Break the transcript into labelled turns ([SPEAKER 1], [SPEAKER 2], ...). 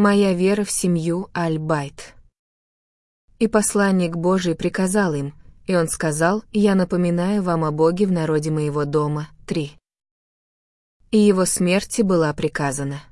[SPEAKER 1] Моя вера в семью Аль-Байт. И посланник Божий приказал им, и он сказал, «Я напоминаю вам о Боге в народе моего дома». 3. И его смерти была приказана.